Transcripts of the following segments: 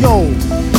Yo,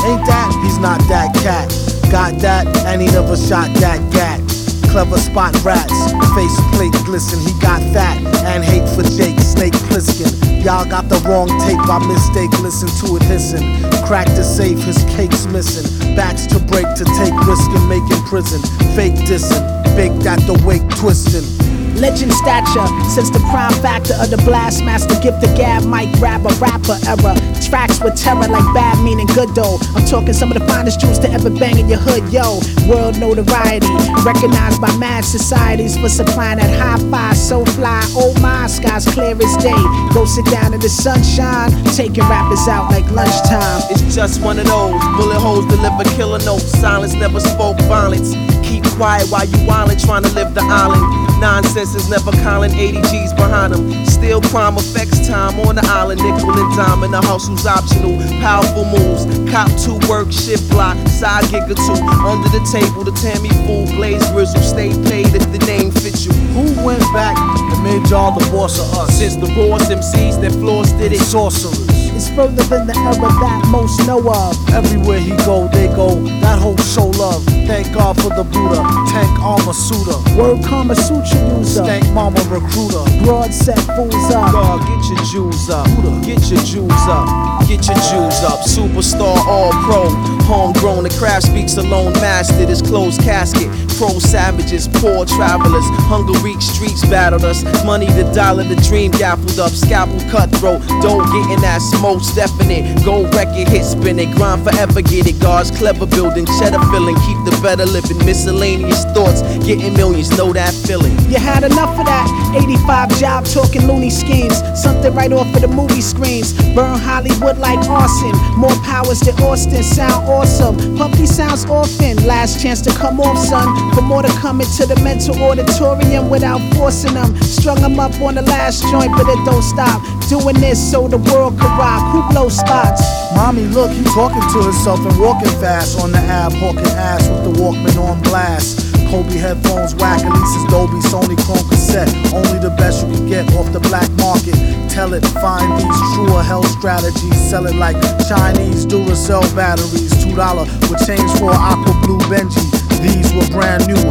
ain't that? He's not that cat. Got that, and he never shot that gat. Clever spot rats, face plate glisten. He got fat and hate for Jake Snake Plissken. Y'all got the wrong tape by mistake. Listen to it hissing. Crack the safe, his cake's missing. Backs to break to take risk and make in prison. Fake dissing, baked at the wake twisting. Legend stature, since the prime factor of the blast master, give the gab mic grab a rapper era. Tracks with terror like bad meaning good though. I'm talking some of the finest jewels to ever bang in your hood, yo. World notoriety, recognized by mad societies for supplying that high five, so fly. Oh my, skies clear as day. Go sit down in the sunshine, taking rappers out like lunchtime. It's just one of those. Bullet holes deliver killer notes. Silence never spoke violence. Keep quiet while you wildin', trying to live the island. Nonsense is never calling 80 G's behind them. Still crime affects time on the island. Nickel and dime in the hustle's optional. Powerful moves. Cop two work, shift block, side gig or two. Under the table, the Tammy fool, blaze grizzle. Stay paid if the name fits you. Who went back and made y'all the boss of us? Since the rawest MCs that floors did it. Sorcerers. It's further than the era that most know of. Everywhere he go, they go. That whole show love. Thank God for the Buddha. Tank armor suitor. Word Kama Sutra user. Stank mama recruiter. Broad set fools up. God, get your Jews up. Buddha. Get your Jews up. Get your Jews up. Superstar, all pro. Homegrown, the craft speaks alone. Mastered his closed casket. Pro savages, poor travelers. Hunger reach streets battled us. Money the dollar, the dream gaffled up. Scalpel cutthroat. Don't get in that smoke, definite. Go record hit spinning. Grind forever, get it. God's clever building. Cheddar filling. Keep the better living. Miscellaneous thoughts. Getting millions, know that feeling. You had enough of that 85 job talking loony schemes. Something right off of the movie screens. Burn Hollywood like arson. More powers than Austin. Sound awesome. Pump these sounds often. Last chance to come off, son. For more to come into the mental auditorium without forcing them. Strung them up on the last joint, but it don't stop. Doing this so the world can rock. Who blows spots? Mommy, look, he talking to himself and walking fast on the ab, hawking ass with the Walkman on blast. Kobe headphones, whack, it's Dolby, Sony Chrome cassette. Only the best you can get off the black market. Tell it, find these true truer hell strategies. Sell it like Chinese Duracell batteries. Two dollar with change for aqua blue Benji. These were brand new.